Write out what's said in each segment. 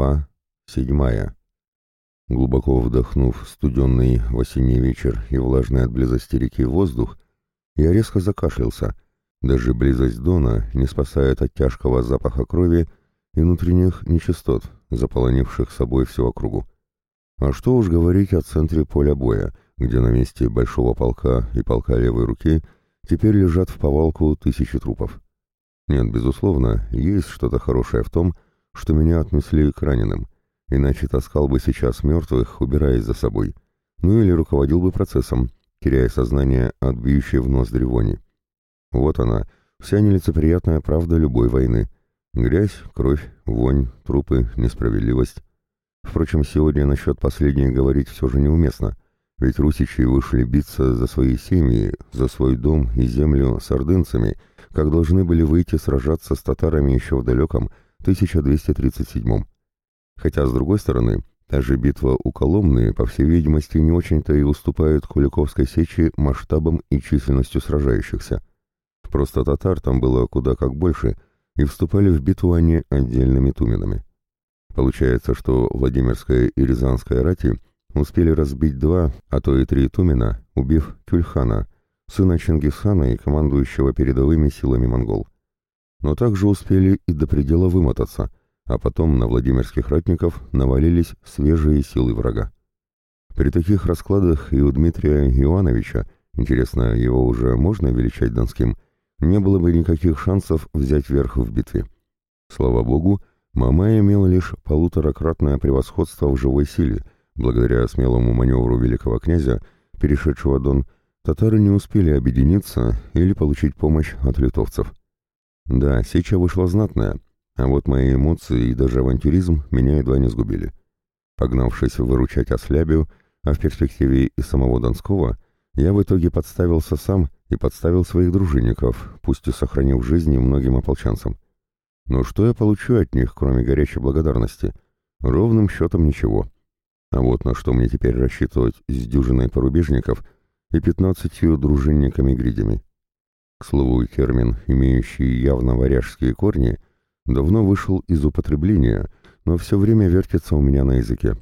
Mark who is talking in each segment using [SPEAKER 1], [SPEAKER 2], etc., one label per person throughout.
[SPEAKER 1] Глава седьмая. Глубоко вдохнув студенный в осенний вечер и влажный от близости реки воздух, я резко закашлялся. Даже близость Дона не спасает от тяжкого запаха крови и внутренних нечистот, заполонивших собой всю округу. А что уж говорить о центре поля боя, где на месте большого полка и полка левой руки теперь лежат в повалку тысячи трупов. Нет, безусловно, есть что-то хорошее в том, что что меня отнесли к раненым, иначе таскал бы сейчас мертвых, убираясь за собой, ну или руководил бы процессом, теряя сознание от бьющей в нос древони. Вот она, вся нелицеприятная правда любой войны. Грязь, кровь, вонь, трупы, несправедливость. Впрочем, сегодня насчет последней говорить все же неуместно, ведь русичи вышли биться за свои семьи, за свой дом и землю с ордынцами, как должны были выйти сражаться с татарами еще в далеком 1237. Хотя, с другой стороны, та же битва у Коломны, по всей видимости, не очень-то и уступает Куликовской сечи масштабом и численностью сражающихся. Просто татар там было куда как больше, и вступали в битву они отдельными туменами. Получается, что Владимирская и Рязанская рати успели разбить два, а то и три тумена, убив Кюльхана, сына Чингисхана и командующего передовыми силами монгол но также успели и до предела вымотаться, а потом на Владимирских ратников навалились свежие силы врага. При таких раскладах и у Дмитрия Ивановича, интересно, его уже можно величать Донским, не было бы никаких шансов взять верх в битве. Слава богу, Мамай имел лишь полуторакратное превосходство в живой силе, благодаря смелому маневру великого князя, перешедшего Дон, татары не успели объединиться или получить помощь от литовцев. Да, сеча вышла знатная, а вот мои эмоции и даже авантюризм меня едва не сгубили. Погнавшись выручать Ослябию, а в перспективе и самого Донского, я в итоге подставился сам и подставил своих дружинников, пусть и сохранив жизни многим ополченцам. Но что я получу от них, кроме горячей благодарности? Ровным счетом ничего. А вот на что мне теперь рассчитывать с дюжиной порубежников и пятнадцатью дружинниками-гридями. К слову, термин, имеющий явно варяжские корни, давно вышел из употребления, но все время вертится у меня на языке.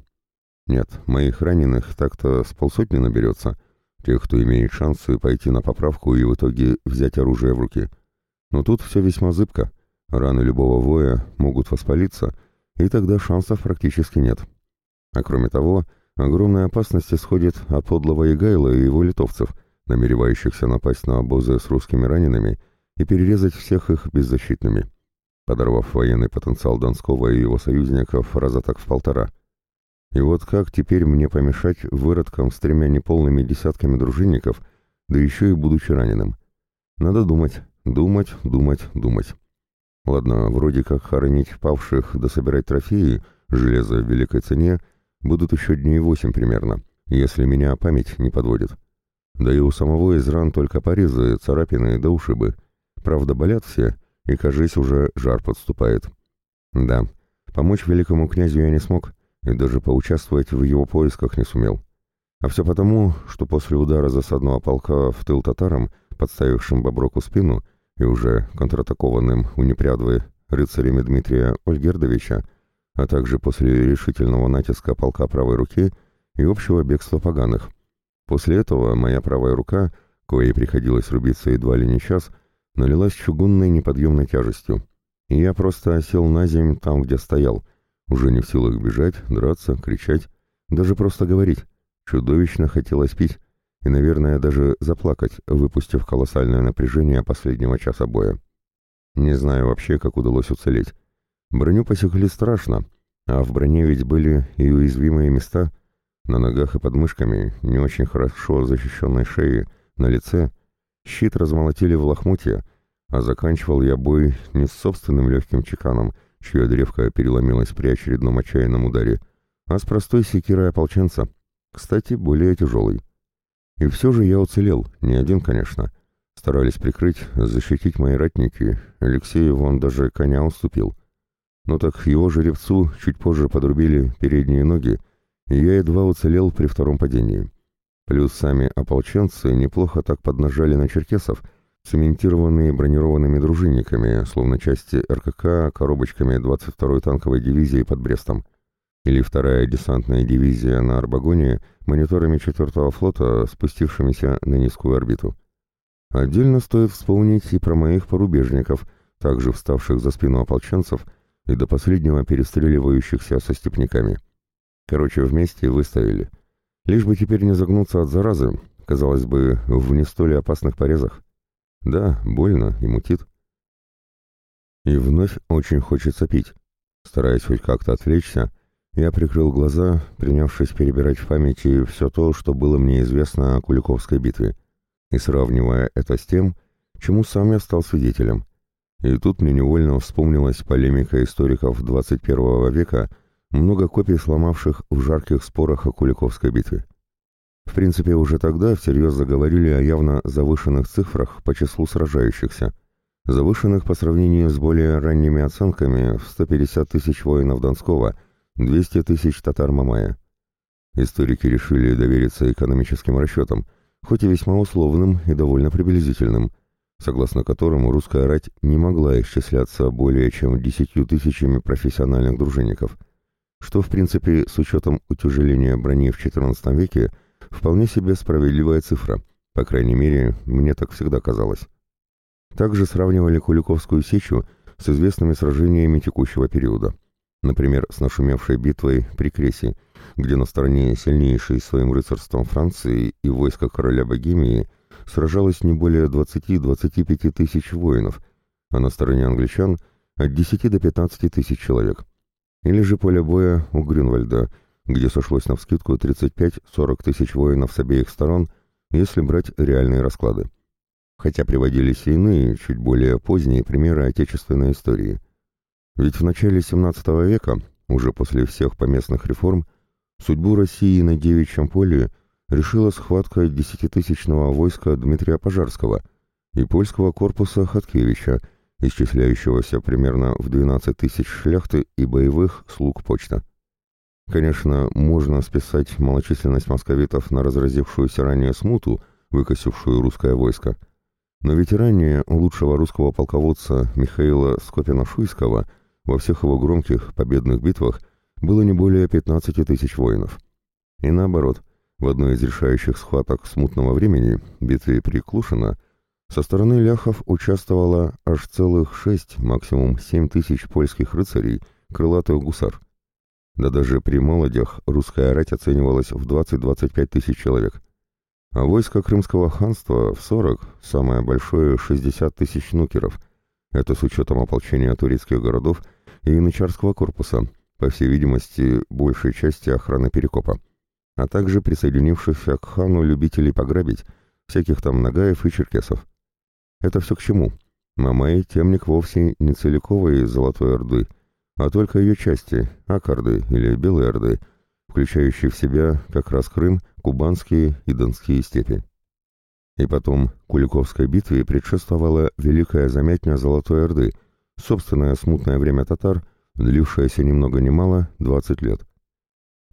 [SPEAKER 1] Нет, моих раненых так-то с полсотни наберется, тех, кто имеет шансы пойти на поправку и в итоге взять оружие в руки. Но тут все весьма зыбко. Раны любого воя могут воспалиться, и тогда шансов практически нет. А кроме того, огромная опасность исходит от подлого Игайла и его литовцев — намеревающихся напасть на обозы с русскими ранеными и перерезать всех их беззащитными, подорвав военный потенциал Донского и его союзников раза так в полтора. И вот как теперь мне помешать выродкам с тремя неполными десятками дружинников, да еще и будучи раненым? Надо думать, думать, думать, думать. Ладно, вроде как хоронить павших да собирать трофеи, железо в великой цене, будут еще дней восемь примерно, если меня память не подводит. Да и у самого из ран только порезы, царапины да ушибы. Правда, болят все, и, кажись, уже жар подступает. Да, помочь великому князю я не смог, и даже поучаствовать в его поисках не сумел. А все потому, что после удара засадного полка в тыл татарам, подставившим Боброку спину, и уже контратакованным у непрядвы рыцарями Дмитрия Ольгердовича, а также после решительного натиска полка правой руки и общего бегства поганых, После этого моя правая рука, коей приходилось рубиться едва ли не час, налилась чугунной неподъемной тяжестью. И я просто осел на землю там, где стоял, уже не в силах бежать, драться, кричать, даже просто говорить. Чудовищно хотелось пить и, наверное, даже заплакать, выпустив колоссальное напряжение последнего часа боя. Не знаю вообще, как удалось уцелеть. Броню посекли страшно, а в броне ведь были и уязвимые места, на ногах и подмышками, не очень хорошо защищенной шеи, на лице, щит размолотили в лохмотья, а заканчивал я бой не с собственным легким чеканом, чья древка переломилась при очередном отчаянном ударе, а с простой секирой ополченца, кстати, более тяжелой. И все же я уцелел, не один, конечно. Старались прикрыть, защитить мои ратники, Алексею вон даже коня уступил. Но так его жеребцу чуть позже подрубили передние ноги, и я едва уцелел при втором падении. Плюс сами ополченцы неплохо так поднажали на черкесов, цементированные бронированными дружинниками, словно части РКК, коробочками 22-й танковой дивизии под Брестом, или вторая десантная дивизия на Арбагоне мониторами 4-го флота, спустившимися на низкую орбиту. Отдельно стоит вспомнить и про моих порубежников, также вставших за спину ополченцев и до последнего перестреливающихся со степняками. Короче, вместе выстояли. Лишь бы теперь не загнуться от заразы, казалось бы, в не столь опасных порезах. Да, больно и мутит. И вновь очень хочется пить. Стараясь хоть как-то отвлечься, я прикрыл глаза, принявшись перебирать в памяти все то, что было мне известно о Куликовской битве, и сравнивая это с тем, чему сам я стал свидетелем. И тут мне невольно вспомнилась полемика историков 21 века много копий сломавших в жарких спорах о Куликовской битве. В принципе, уже тогда всерьез заговорили о явно завышенных цифрах по числу сражающихся, завышенных по сравнению с более ранними оценками в 150 тысяч воинов Донского, 200 тысяч татар Мамая. Историки решили довериться экономическим расчетам, хоть и весьма условным и довольно приблизительным, согласно которому русская рать не могла исчисляться более чем десятью тысячами профессиональных дружинников – что, в принципе, с учетом утяжеления брони в XIV веке, вполне себе справедливая цифра, по крайней мере, мне так всегда казалось. Также сравнивали Куликовскую сечу с известными сражениями текущего периода. Например, с нашумевшей битвой при Кресе, где на стороне сильнейшей своим рыцарством Франции и войска короля Богемии сражалось не более 20-25 тысяч воинов, а на стороне англичан от 10 до 15 тысяч человек. Или же поле боя у Грюнвальда, где сошлось на навскидку 35-40 тысяч воинов с обеих сторон, если брать реальные расклады. Хотя приводились и иные, чуть более поздние примеры отечественной истории. Ведь в начале XVII века, уже после всех поместных реформ, судьбу России на девичьем поле решила схватка десятитысячного войска Дмитрия Пожарского и польского корпуса Хаткевича – исчисляющегося примерно в 12 тысяч шляхты и боевых слуг почта. Конечно, можно списать малочисленность московитов на разразившуюся ранее смуту, выкосившую русское войско, но ведь ранее лучшего русского полководца Михаила Скопина-Шуйского во всех его громких победных битвах было не более 15 тысяч воинов. И наоборот, в одной из решающих схваток смутного времени, битве при Клушино, со стороны ляхов участвовало аж целых шесть, максимум семь тысяч польских рыцарей, крылатых гусар. Да даже при молодях русская рать оценивалась в 20-25 тысяч человек. А войско Крымского ханства в 40, самое большое 60 тысяч нукеров. Это с учетом ополчения турецких городов и янычарского корпуса, по всей видимости, большей части охраны Перекопа, а также присоединившихся к хану любителей пограбить, всяких там нагаев и черкесов. Это все к чему? Мамай — темник вовсе не целиковой Золотой Орды, а только ее части, Акарды или Белые Орды, включающие в себя как раз Крым, Кубанские и Донские степи. И потом Куликовской битве предшествовала Великая замятня Золотой Орды, собственное смутное время татар, длившееся ни много ни мало 20 лет.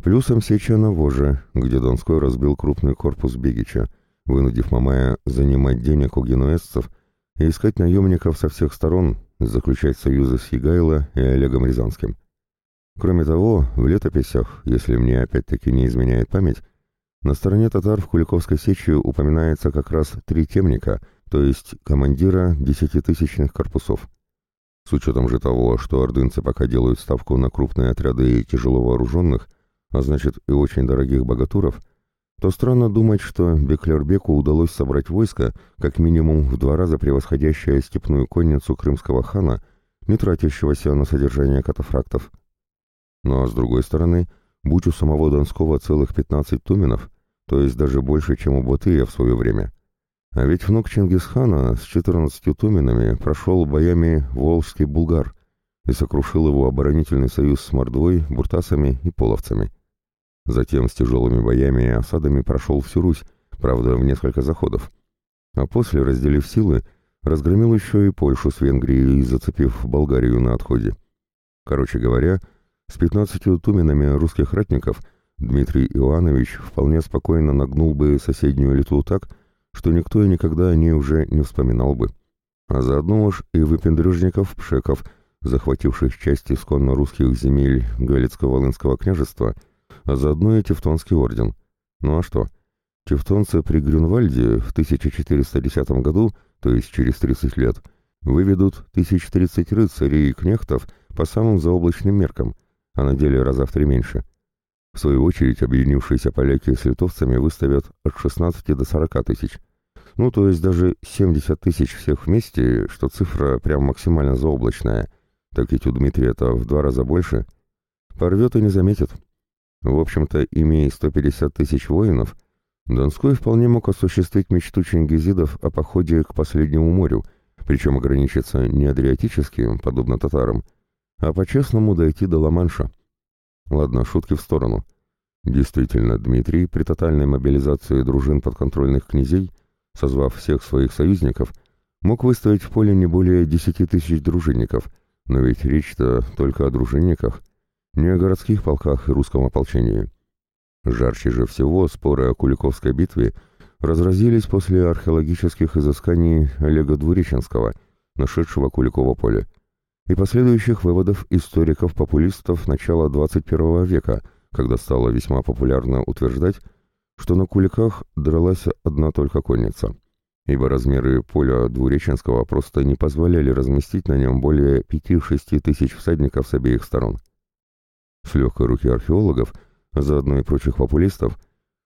[SPEAKER 1] Плюсом сеча на Воже, где Донской разбил крупный корпус Бегича, вынудив Мамая занимать денег у генуэзцев и искать наемников со всех сторон, заключать союзы с Егайло и Олегом Рязанским. Кроме того, в летописях, если мне опять-таки не изменяет память, на стороне татар в Куликовской сечи упоминается как раз три темника, то есть командира десятитысячных корпусов. С учетом же того, что ордынцы пока делают ставку на крупные отряды тяжело вооруженных, а значит и очень дорогих богатуров – то странно думать, что Беклербеку удалось собрать войско, как минимум в два раза превосходящее степную конницу крымского хана, не тратящегося на содержание катафрактов. Ну а с другой стороны, будь у самого Донского целых 15 туменов, то есть даже больше, чем у Батыя в свое время. А ведь внук Чингисхана с 14 туменами прошел боями Волжский Булгар и сокрушил его оборонительный союз с Мордвой, Буртасами и Половцами. Затем с тяжелыми боями и осадами прошел всю Русь, правда, в несколько заходов. А после, разделив силы, разгромил еще и Польшу с Венгрией, зацепив Болгарию на отходе. Короче говоря, с пятнадцатью туменами русских ратников Дмитрий Иванович вполне спокойно нагнул бы соседнюю Литву так, что никто и никогда о ней уже не вспоминал бы. А заодно уж и выпендрежников-пшеков, захвативших часть исконно русских земель Галицко-Волынского княжества, а заодно и Тевтонский орден. Ну а что? Тевтонцы при Грюнвальде в 1410 году, то есть через 30 лет, выведут 1030 рыцарей и кнехтов по самым заоблачным меркам, а на деле раза в три меньше. В свою очередь, объединившиеся поляки с литовцами выставят от 16 до 40 тысяч. Ну, то есть даже 70 тысяч всех вместе, что цифра прям максимально заоблачная. Так ведь у Дмитрия это в два раза больше. Порвет и не заметит. В общем-то, имея 150 тысяч воинов, Донской вполне мог осуществить мечту чингизидов о походе к последнему морю, причем ограничиться не адриатическим, подобно татарам, а по-честному дойти до Ла-Манша. Ладно, шутки в сторону. Действительно, Дмитрий при тотальной мобилизации дружин подконтрольных князей, созвав всех своих союзников, мог выставить в поле не более десяти тысяч дружинников, но ведь речь-то только о дружинниках, не о городских полках и русском ополчении. Жарче же всего споры о Куликовской битве разразились после археологических изысканий Олега Двуреченского, нашедшего Куликово поле, и последующих выводов историков-популистов начала XXI века, когда стало весьма популярно утверждать, что на Куликах дралась одна только конница, ибо размеры поля Двуреченского просто не позволяли разместить на нем более 5-6 тысяч всадников с обеих сторон. С легкой руки археологов – заодно и прочих популистов,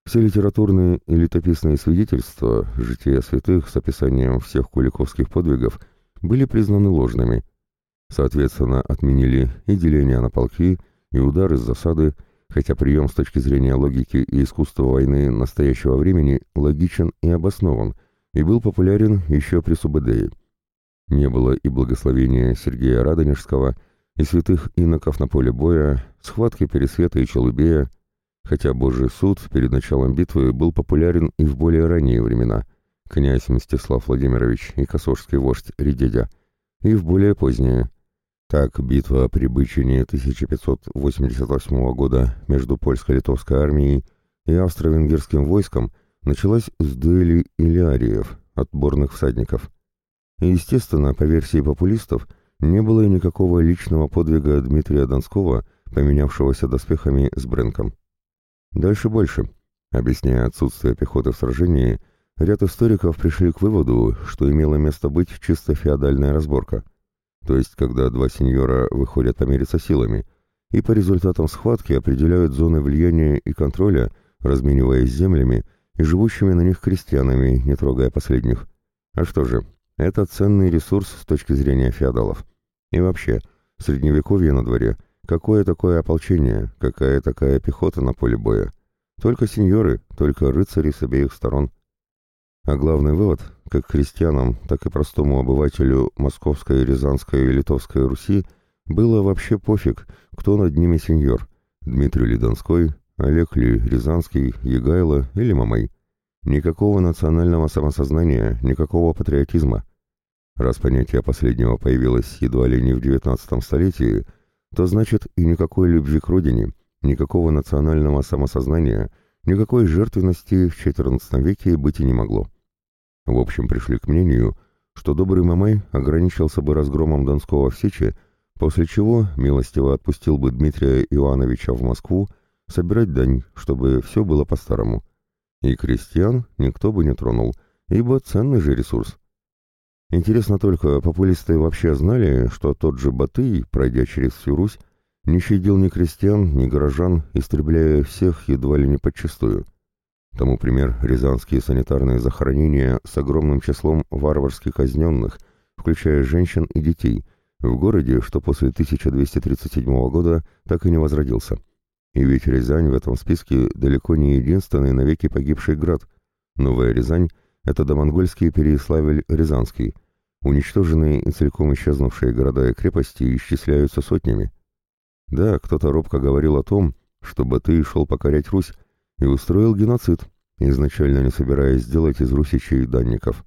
[SPEAKER 1] все литературные и летописные свидетельства жития святых с описанием всех куликовских подвигов были признаны ложными. Соответственно, отменили и деление на полки, и удары с засады, хотя прием с точки зрения логики и искусства войны настоящего времени логичен и обоснован, и был популярен еще при Субэдее. Не было и благословения Сергея Радонежского, и святых иноков на поле боя, схватки Пересвета и Челубея, хотя Божий суд перед началом битвы был популярен и в более ранние времена, князь Мстислав Владимирович и косожский вождь Редедя, и в более поздние. Так, битва при Бычине 1588 года между польско-литовской армией и австро-венгерским войском началась с дуэли илиариев, отборных всадников. И, естественно, по версии популистов, не было и никакого личного подвига Дмитрия Донского, поменявшегося доспехами с Бренком. Дальше больше. Объясняя отсутствие пехоты в сражении, ряд историков пришли к выводу, что имело место быть чисто феодальная разборка. То есть, когда два сеньора выходят помериться силами, и по результатам схватки определяют зоны влияния и контроля, размениваясь землями и живущими на них крестьянами, не трогая последних. А что же, это ценный ресурс с точки зрения феодалов. И вообще, средневековье на дворе – Какое такое ополчение, какая такая пехота на поле боя? Только сеньоры, только рыцари с обеих сторон. А главный вывод, как христианам, так и простому обывателю Московской, Рязанской и Литовской Руси, было вообще пофиг, кто над ними сеньор. Дмитрий ли Донской, Олег ли Рязанский, Егайло или Мамай. Никакого национального самосознания, никакого патриотизма. Раз понятие последнего появилось едва ли не в XIX столетии – то значит и никакой любви к родине, никакого национального самосознания, никакой жертвенности в XIV веке быть и не могло. В общем, пришли к мнению, что добрый Мамай ограничился бы разгромом Донского в Сечи, после чего милостиво отпустил бы Дмитрия Иоанновича в Москву собирать дань, чтобы все было по-старому. И крестьян никто бы не тронул, ибо ценный же ресурс. Интересно только, популисты вообще знали, что тот же Батый, пройдя через всю Русь, не щадил ни крестьян, ни горожан, истребляя всех едва ли не подчистую. Тому пример рязанские санитарные захоронения с огромным числом варварски казненных, включая женщин и детей, в городе, что после 1237 года так и не возродился. И ведь Рязань в этом списке далеко не единственный навеки погибший град. Новая Рязань это домонгольский Переяславль-Рязанский. Уничтоженные и целиком исчезнувшие города и крепости исчисляются сотнями. Да, кто-то робко говорил о том, что Батый шел покорять Русь и устроил геноцид, изначально не собираясь сделать из русичей данников.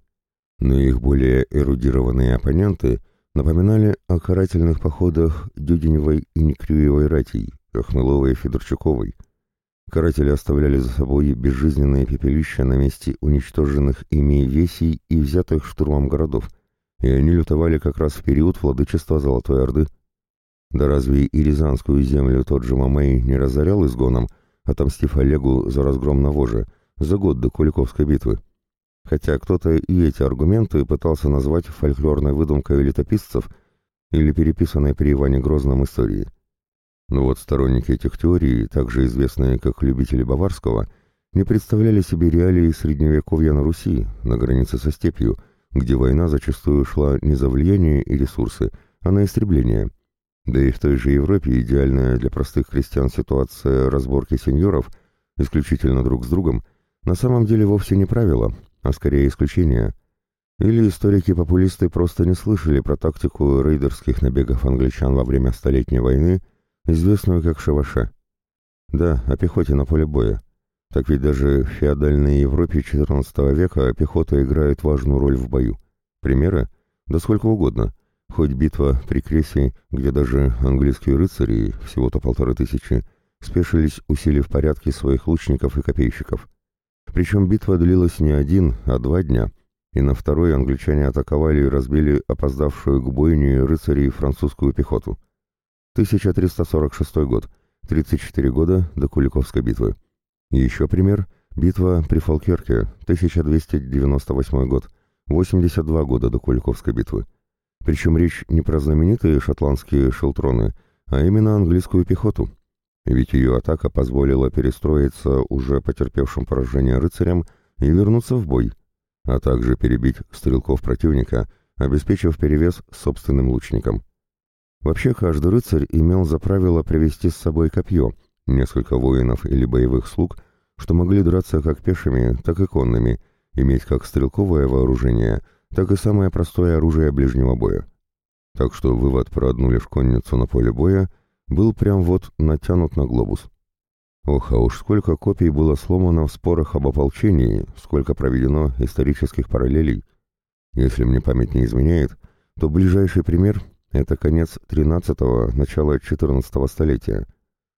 [SPEAKER 1] Но их более эрудированные оппоненты напоминали о карательных походах Дюденевой и Некрюевой ратей, Хмеловой и Федорчуковой. Каратели оставляли за собой безжизненные пепелища на месте уничтоженных ими весей и взятых штурмом городов, и они лютовали как раз в период владычества Золотой Орды. Да разве и Рязанскую землю тот же Мамей не разорял изгоном, отомстив Олегу за разгром на за год до Куликовской битвы? Хотя кто-то и эти аргументы пытался назвать фольклорной выдумкой летописцев или переписанной при Иване Грозном истории. Но вот сторонники этих теорий, также известные как любители Баварского, не представляли себе реалии средневековья на Руси, на границе со степью, где война зачастую шла не за влияние и ресурсы, а на истребление. Да и в той же Европе идеальная для простых крестьян ситуация разборки сеньоров, исключительно друг с другом, на самом деле вовсе не правило, а скорее исключение. Или историки-популисты просто не слышали про тактику рейдерских набегов англичан во время Столетней войны – известную как Шаваша. Да, о пехоте на поле боя. Так ведь даже в феодальной Европе XIV века пехота играет важную роль в бою. Примеры? Да сколько угодно. Хоть битва при Кресе, где даже английские рыцари, всего-то полторы тысячи, спешились, усилив порядки своих лучников и копейщиков. Причем битва длилась не один, а два дня, и на второй англичане атаковали и разбили опоздавшую к бойне рыцарей французскую пехоту. 1346 год, 34 года до Куликовской битвы. Еще пример – битва при Фолкерке, 1298 год, 82 года до Куликовской битвы. Причем речь не про знаменитые шотландские шелтроны, а именно английскую пехоту. Ведь ее атака позволила перестроиться уже потерпевшим поражение рыцарям и вернуться в бой, а также перебить стрелков противника, обеспечив перевес собственным лучникам. Вообще каждый рыцарь имел за правило привести с собой копье, несколько воинов или боевых слуг, что могли драться как пешими, так и конными, иметь как стрелковое вооружение, так и самое простое оружие ближнего боя. Так что вывод про одну лишь конницу на поле боя был прям вот натянут на глобус. Ох, а уж сколько копий было сломано в спорах об ополчении, сколько проведено исторических параллелей. Если мне память не изменяет, то ближайший пример это конец XIII – начало XIV столетия.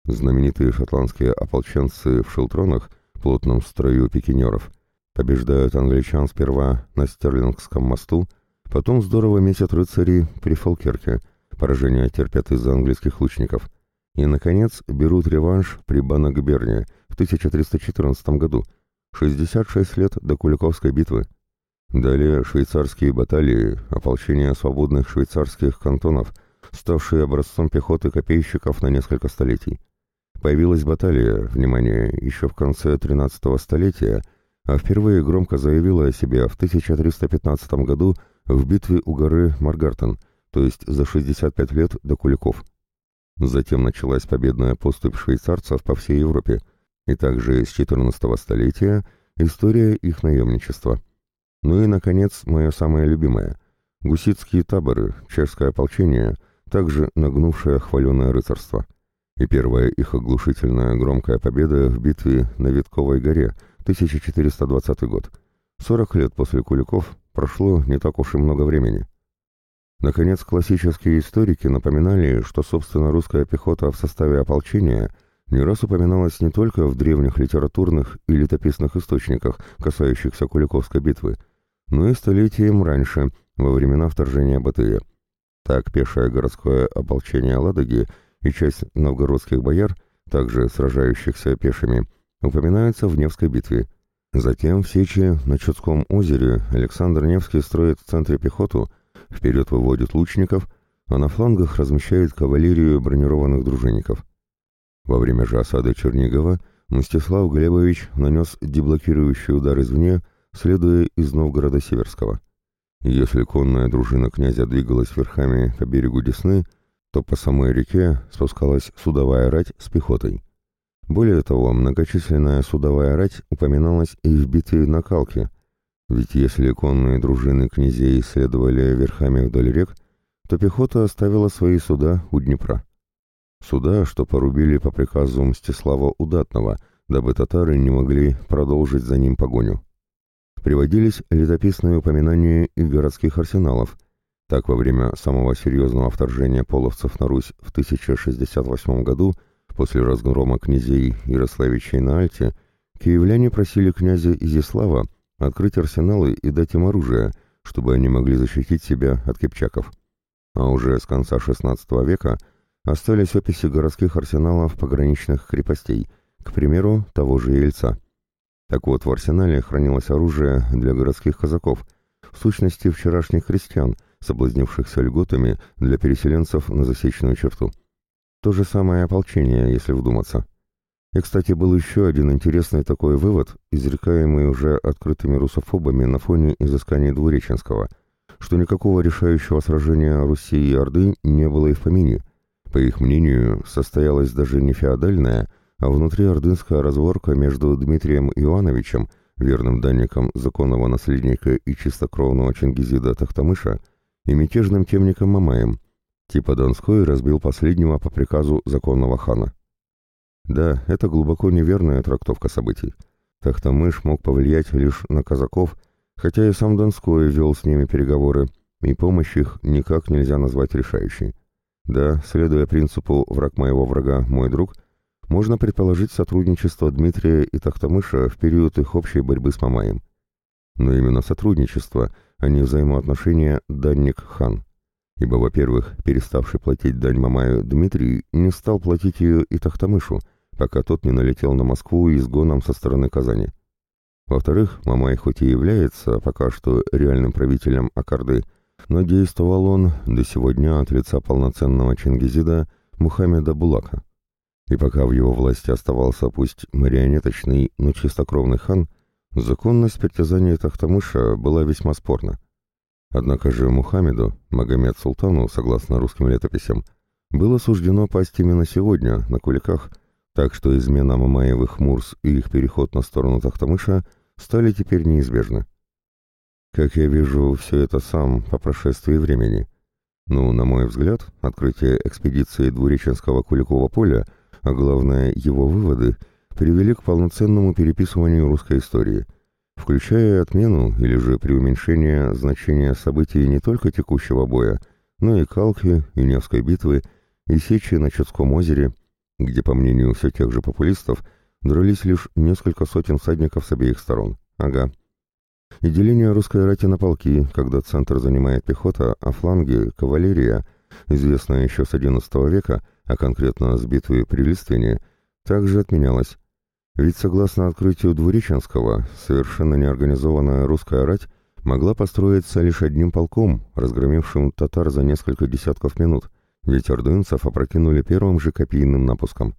[SPEAKER 1] Знаменитые шотландские ополченцы в шелтронах, плотном строю пикинеров, побеждают англичан сперва на Стерлингском мосту, потом здорово месят рыцари при Фолкерке, поражение терпят из-за английских лучников, и, наконец, берут реванш при Банногберне в 1314 году, 66 лет до Куликовской битвы. Далее швейцарские баталии, ополчение свободных швейцарских кантонов, ставшие образцом пехоты копейщиков на несколько столетий. Появилась баталия, внимание, еще в конце 13 столетия, а впервые громко заявила о себе в 1315 году в битве у горы Маргартен, то есть за 65 лет до Куликов. Затем началась победная поступь швейцарцев по всей Европе, и также с 14 столетия история их наемничества. Ну и, наконец, мое самое любимое. Гуситские таборы, чешское ополчение, также нагнувшее хваленое рыцарство. И первая их оглушительная громкая победа в битве на Витковой горе, 1420 год. 40 лет после Куликов прошло не так уж и много времени. Наконец, классические историки напоминали, что, собственно, русская пехота в составе ополчения не раз упоминалась не только в древних литературных и летописных источниках, касающихся Куликовской битвы, но и столетием раньше, во времена вторжения Батыя. Так пешее городское ополчение Ладоги и часть новгородских бояр, также сражающихся пешими, упоминаются в Невской битве. Затем в Сечи на Чудском озере Александр Невский строит в центре пехоту, вперед выводит лучников, а на флангах размещает кавалерию бронированных дружинников. Во время же осады Чернигова Мстислав Глебович нанес деблокирующий удар извне следуя из Новгорода Северского. Если конная дружина князя двигалась верхами по берегу Десны, то по самой реке спускалась судовая рать с пехотой. Более того, многочисленная судовая рать упоминалась и в битве на Калке, ведь если конные дружины князей следовали верхами вдоль рек, то пехота оставила свои суда у Днепра. Суда, что порубили по приказу Мстислава Удатного, дабы татары не могли продолжить за ним погоню приводились летописные упоминания и городских арсеналов. Так, во время самого серьезного вторжения половцев на Русь в 1068 году После разгрома князей Ярославичей на Альте киевляне просили князя Изяслава открыть арсеналы и дать им оружие, чтобы они могли защитить себя от кипчаков. А уже с конца XVI века остались описи городских арсеналов пограничных крепостей, к примеру, того же Ельца. Так вот, в арсенале хранилось оружие для городских казаков, в сущности вчерашних крестьян, соблазнившихся льготами для переселенцев на засечную черту. То же самое ополчение, если вдуматься. И, кстати, был еще один интересный такой вывод, изрекаемый уже открытыми русофобами на фоне изысканий Двуреченского, что никакого решающего сражения Руси и Орды не было и в помине. По их мнению, состоялась даже не феодальная, а внутриордынская разборка между Дмитрием Ивановичем, верным данником законного наследника и чистокровного Чингизида Тахтамыша, и мятежным темником Мамаем. Типа Донской разбил последнего по приказу законного хана. Да, это глубоко неверная трактовка событий. Тахтамыш мог повлиять лишь на казаков, хотя и сам Донской вел с ними переговоры, и помощь их никак нельзя назвать решающей. Да, следуя принципу «враг моего врага – мой друг», можно предположить сотрудничество Дмитрия и Тахтамыша в период их общей борьбы с Мамаем. Но именно сотрудничество, а не взаимоотношения данник-хан. Ибо, во-первых, переставший платить дань Мамаю Дмитрий не стал платить ее и Тахтамышу – пока тот не налетел на Москву изгоном со стороны Казани. Во-вторых, Мамай хоть и является пока что реальным правителем Акарды, но действовал он до сегодня от лица полноценного Чингизида Мухаммеда Булака. И пока в его власти оставался пусть марионеточный, но чистокровный хан, законность притязания Тахтамыша была весьма спорна. Однако же Мухаммеду, Магомед Султану, согласно русским летописям, было суждено пасть именно сегодня, на Куликах, так что измена Мамаевых Мурс и их переход на сторону Тахтамыша стали теперь неизбежны. Как я вижу все это сам по прошествии времени. Ну, на мой взгляд, открытие экспедиции Двуреченского Куликова поля, а главное его выводы, привели к полноценному переписыванию русской истории, включая отмену или же преуменьшение значения событий не только текущего боя, но и Калки, и Невской битвы, и Сечи на Чудском озере – где, по мнению все тех же популистов, дрались лишь несколько сотен всадников с обеих сторон. Ага. И деление русской рати на полки, когда центр занимает пехота, а фланги — кавалерия, известная еще с XI века, а конкретно с битвы при Листвене, также отменялось. Ведь согласно открытию Двуреченского, совершенно неорганизованная русская рать могла построиться лишь одним полком, разгромившим татар за несколько десятков минут, ведь ордынцев опрокинули первым же копийным напуском.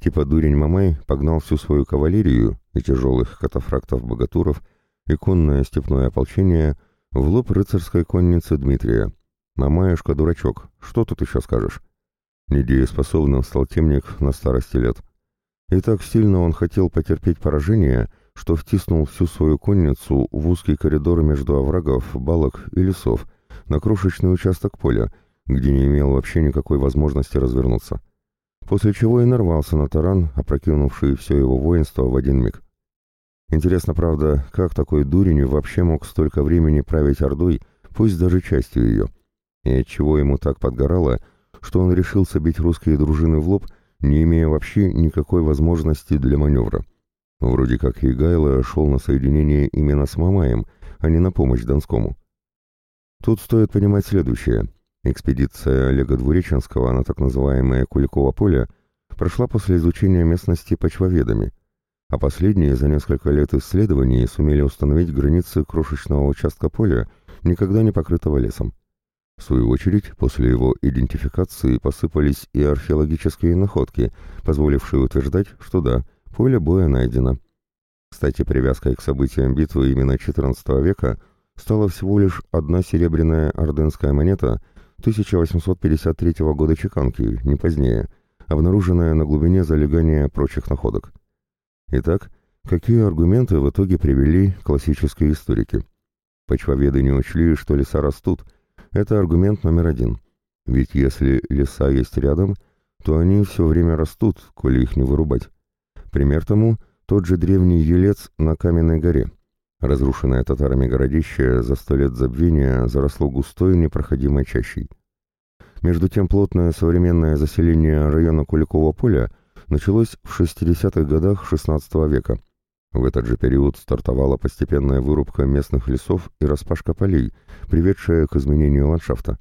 [SPEAKER 1] Типа дурень Мамай погнал всю свою кавалерию и тяжелых катафрактов-богатуров и конное степное ополчение в лоб рыцарской конницы Дмитрия. Мамаюшка дурачок, что тут еще скажешь? Недееспособным стал темник на старости лет. И так сильно он хотел потерпеть поражение, что втиснул всю свою конницу в узкий коридор между оврагов, балок и лесов, на крошечный участок поля, где не имел вообще никакой возможности развернуться. После чего и нарвался на таран, опрокинувший все его воинство в один миг. Интересно, правда, как такой дурень вообще мог столько времени править Ордой, пусть даже частью ее, и отчего ему так подгорало, что он решился бить русские дружины в лоб, не имея вообще никакой возможности для маневра. Вроде как Егайло шел на соединение именно с Мамаем, а не на помощь Донскому. Тут стоит понимать следующее. Экспедиция Олега Двуреченского на так называемое Куликово поле прошла после изучения местности почвоведами, а последние за несколько лет исследований сумели установить границы крошечного участка поля, никогда не покрытого лесом. В свою очередь, после его идентификации посыпались и археологические находки, позволившие утверждать, что да, поле боя найдено. Кстати, привязкой к событиям битвы именно XIV века стала всего лишь одна серебряная орденская монета – 1853 года чеканки, не позднее, обнаруженная на глубине залегания прочих находок. Итак, какие аргументы в итоге привели классические историки? Почвоведы не учли, что леса растут. Это аргумент номер один. Ведь если леса есть рядом, то они все время растут, коли их не вырубать. Пример тому – тот же древний Елец на Каменной горе. Разрушенное татарами городище за сто лет забвения заросло густой непроходимой чащей. Между тем плотное современное заселение района Куликового поля началось в 60-х годах XVI века. В этот же период стартовала постепенная вырубка местных лесов и распашка полей, приведшая к изменению ландшафта.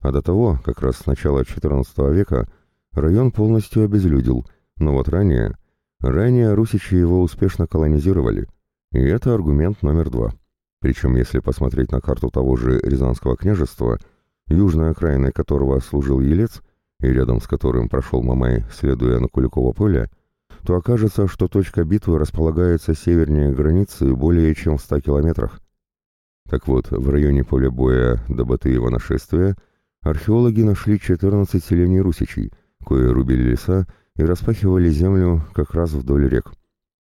[SPEAKER 1] А до того, как раз с начала XIV века, район полностью обезлюдил, но вот ранее, ранее русичи его успешно колонизировали, и это аргумент номер два. Причем, если посмотреть на карту того же Рязанского княжества, южной окраиной которого служил Елец, и рядом с которым прошел Мамай, следуя на Куликово поле, то окажется, что точка битвы располагается севернее границы более чем в 100 километрах. Так вот, в районе поля боя до Батыева нашествия археологи нашли 14 селений русичей, кое рубили леса и распахивали землю как раз вдоль рек.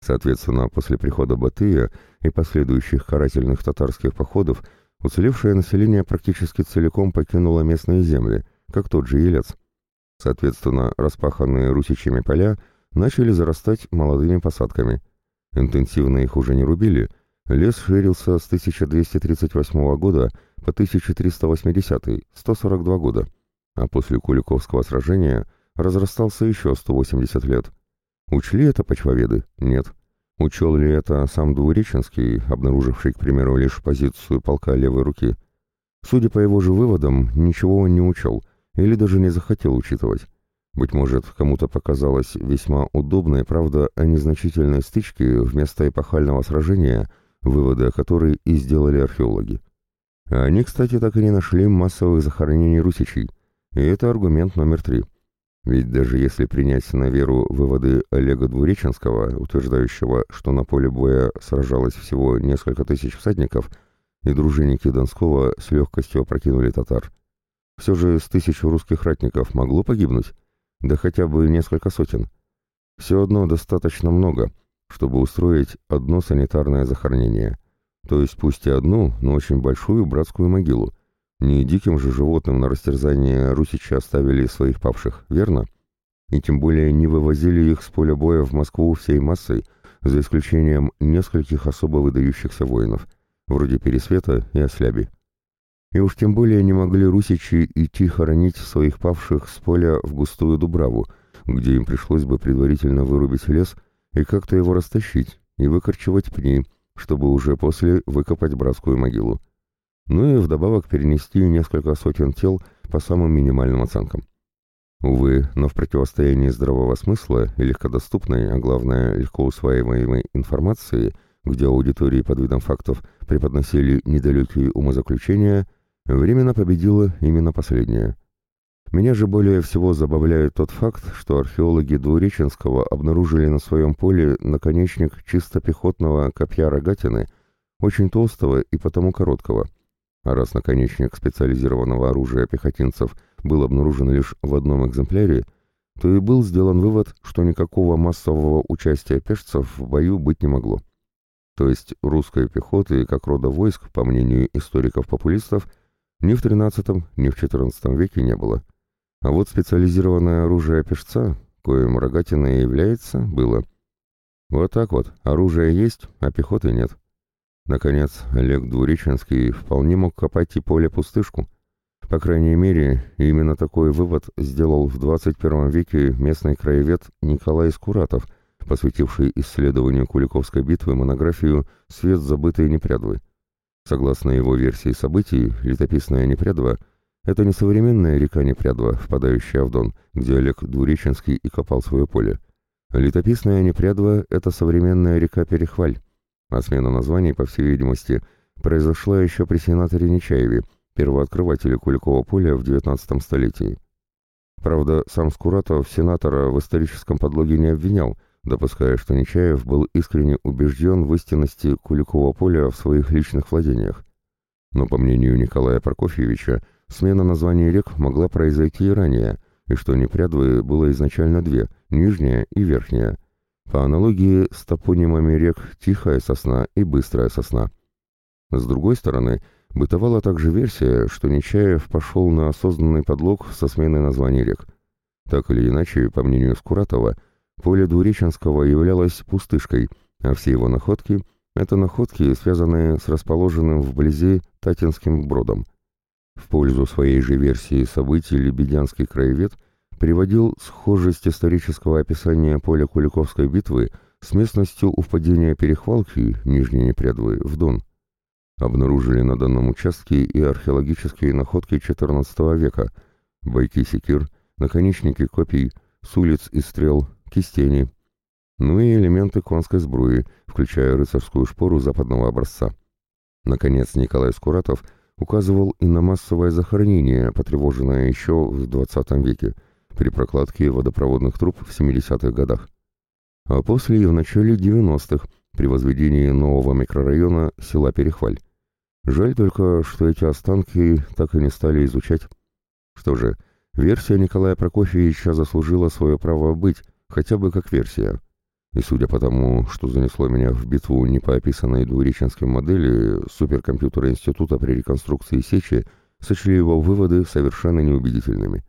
[SPEAKER 1] Соответственно, после прихода Батыя и последующих карательных татарских походов уцелевшее население практически целиком покинуло местные земли, как тот же Елец. Соответственно, распаханные русичами поля начали зарастать молодыми посадками. Интенсивно их уже не рубили, лес ширился с 1238 года по 1380, 142 года, а после Куликовского сражения разрастался еще 180 лет. Учли это почвоведы? Нет. Учел ли это сам Двуреченский, обнаруживший, к примеру, лишь позицию полка левой руки? Судя по его же выводам, ничего он не учел – или даже не захотел учитывать. Быть может, кому-то показалось весьма удобной, правда, о незначительной стычке вместо эпохального сражения, выводы о которой и сделали археологи. Они, кстати, так и не нашли массовых захоронений русичей, и это аргумент номер три. Ведь даже если принять на веру выводы Олега Двуреченского, утверждающего, что на поле боя сражалось всего несколько тысяч всадников, и дружинники Донского с легкостью опрокинули татар, все же с тысячу русских ратников могло погибнуть, да хотя бы несколько сотен. Все одно достаточно много, чтобы устроить одно санитарное захоронение. То есть пусть и одну, но очень большую братскую могилу. Не диким же животным на растерзание русичи оставили своих павших, верно? И тем более не вывозили их с поля боя в Москву всей массой, за исключением нескольких особо выдающихся воинов, вроде Пересвета и Осляби. И уж тем более не могли русичи идти хоронить своих павших с поля в густую дубраву, где им пришлось бы предварительно вырубить лес и как-то его растащить и выкорчевать пни, чтобы уже после выкопать братскую могилу. Ну и вдобавок перенести несколько сотен тел по самым минимальным оценкам. Увы, но в противостоянии здравого смысла и легкодоступной, а главное, легко усваиваемой информации, где аудитории под видом фактов преподносили недалекие умозаключения, Временно победила именно последняя. Меня же более всего забавляет тот факт, что археологи Двуреченского обнаружили на своем поле наконечник чисто пехотного копья рогатины, очень толстого и потому короткого. А раз наконечник специализированного оружия пехотинцев был обнаружен лишь в одном экземпляре, то и был сделан вывод, что никакого массового участия пешцев в бою быть не могло. То есть русской пехоты, как рода войск, по мнению историков-популистов, ни в XIII, ни в XIV веке не было. А вот специализированное оружие пешца, коим рогатина и является, было. Вот так вот, оружие есть, а пехоты нет. Наконец, Олег Двуреченский вполне мог копать и поле-пустышку. По крайней мере, именно такой вывод сделал в 21 веке местный краевед Николай Скуратов, посвятивший исследованию Куликовской битвы монографию «Свет забытой непрядвы». Согласно его версии событий, летописная Непрядва — это не современная река Непрядва, впадающая в Дон, где Олег Двуреченский и копал свое поле. Летописная Непрядва — это современная река Перехваль, а смена названий, по всей видимости, произошла еще при сенаторе Нечаеве, первооткрывателе Куликова поля в XIX столетии. Правда, сам Скуратов сенатора в историческом подлоге не обвинял, допуская, что Нечаев был искренне убежден в истинности Куликова поля в своих личных владениях. Но, по мнению Николая Прокофьевича, смена названий рек могла произойти и ранее, и что Непрядвы было изначально две – нижняя и верхняя. По аналогии с топонимами рек Тихая Сосна и Быстрая Сосна. С другой стороны, бытовала также версия, что Нечаев пошел на осознанный подлог со сменой названий рек. Так или иначе, по мнению Скуратова, Поле Двуреченского являлось пустышкой, а все его находки — это находки, связанные с расположенным вблизи Татинским бродом. В пользу своей же версии событий Лебедянский краевед приводил схожесть исторического описания поля Куликовской битвы с местностью у впадения Перехвалки, Нижней Прядвы, в Дон. Обнаружили на данном участке и археологические находки XIV века, бойки секир, наконечники копий, с улиц и стрел, кистени, ну и элементы конской сбруи, включая рыцарскую шпору западного образца. Наконец, Николай Скуратов указывал и на массовое захоронение, потревоженное еще в XX веке, при прокладке водопроводных труб в 70-х годах. А после и в начале 90-х, при возведении нового микрорайона села Перехваль. Жаль только, что эти останки так и не стали изучать. Что же, версия Николая Прокофьевича заслужила свое право быть, хотя бы как версия. И судя по тому, что занесло меня в битву не по описанной двуреченской модели, суперкомпьютера института при реконструкции сечи сочли его выводы совершенно неубедительными.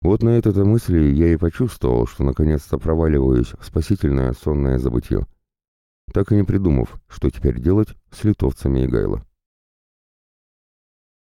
[SPEAKER 1] Вот на этой мысли я и почувствовал, что наконец-то проваливаюсь в спасительное сонное забытье. Так и не придумав, что теперь делать с литовцами и Гайло.